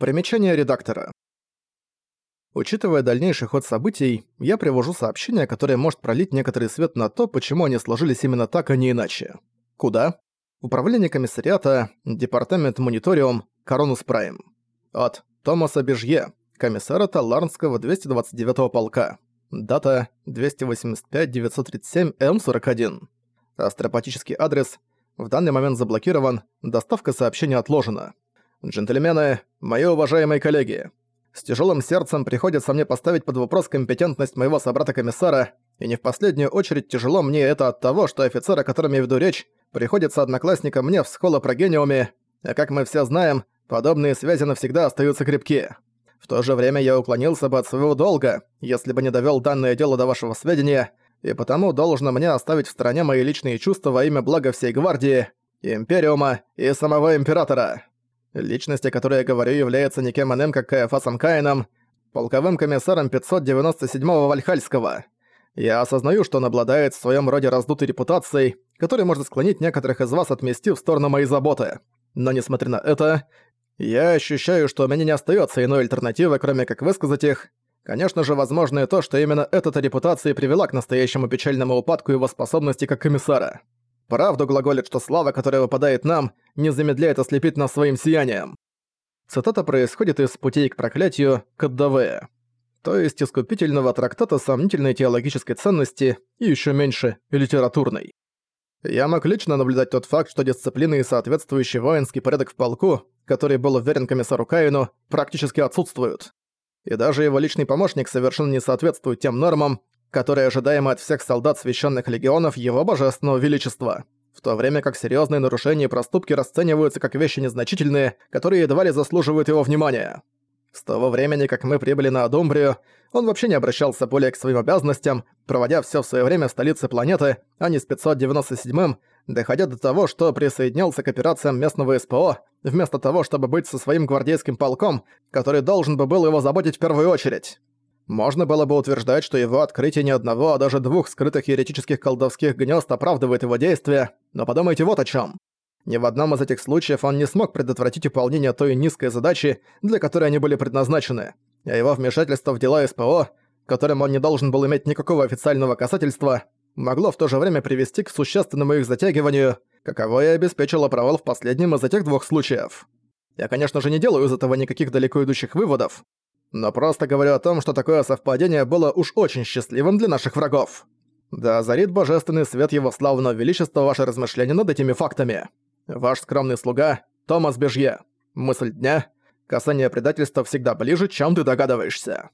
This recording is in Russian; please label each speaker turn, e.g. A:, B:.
A: Примечание редактора. Учитывая дальнейший ход событий, я привожу сообщение, которое может пролить некоторый свет на то, почему они сложились именно так, а не иначе. Куда? Управление комиссариата, департамент мониториум, Коронус Прайм. От Томаса Бежье, комиссара Таларнского 229-го полка. Дата 285-937-М41. Астропатический адрес в данный момент заблокирован, доставка сообщения отложена. Джентльмены, мои уважаемые коллеги, с тяжелым сердцем приходится мне поставить под вопрос компетентность моего собрата-комиссара, и не в последнюю очередь тяжело мне это от того, что офицер, о котором я веду речь, приходится одноклассником мне в схолопрогениуме, а как мы все знаем, подобные связи навсегда остаются крепкие. В то же время я уклонился бы от своего долга, если бы не довёл данное дело до вашего сведения, и потому должно мне оставить в стороне мои личные чувства во имя блага всей гвардии, Империума и самого Императора. Личность, о которой я говорю, является никем иным, как Каэфасом Каином, полковым комиссаром 597-го Вальхальского. Я осознаю, что он обладает в своем роде раздутой репутацией, которая может склонить некоторых из вас отмести в сторону моей заботы. Но несмотря на это, я ощущаю, что у меня не остается иной альтернативы, кроме как высказать их. Конечно же, возможно и то, что именно эта репутация привела к настоящему печальному упадку его способностей как комиссара. Правду глаголит, что слава, которая выпадает нам, не замедляет ослепить нас своим сиянием. Цитата происходит из «Путей к проклятию» Каддавея, то есть искупительного трактата сомнительной теологической ценности и еще меньше литературной. Я мог лично наблюдать тот факт, что дисциплина и соответствующий воинский порядок в полку, который был уверен комиссару Каину, практически отсутствуют. И даже его личный помощник совершенно не соответствует тем нормам, которые ожидаемы от всех солдат священных легионов его божественного величества, в то время как серьезные нарушения и проступки расцениваются как вещи незначительные, которые едва ли заслуживают его внимания. С того времени, как мы прибыли на Адумбрию, он вообще не обращался более к своим обязанностям, проводя все в свое время в столице планеты, а не с 597-м, доходя до того, что присоединялся к операциям местного СПО, вместо того, чтобы быть со своим гвардейским полком, который должен бы был его заботить в первую очередь. Можно было бы утверждать, что его открытие не одного, а даже двух скрытых еретических колдовских гнезд оправдывает его действия, но подумайте вот о чем. Ни в одном из этих случаев он не смог предотвратить выполнение той низкой задачи, для которой они были предназначены, а его вмешательство в дела СПО, которым он не должен был иметь никакого официального касательства, могло в то же время привести к существенному их затягиванию, каково и обеспечило провал в последнем из этих двух случаев. Я, конечно же, не делаю из этого никаких далеко идущих выводов, но просто говорю о том, что такое совпадение было уж очень счастливым для наших врагов. Да озарит божественный свет его славного величества ваши размышления над этими фактами. Ваш скромный слуга Томас Бежье. Мысль дня. Касание предательства всегда ближе, чем ты догадываешься.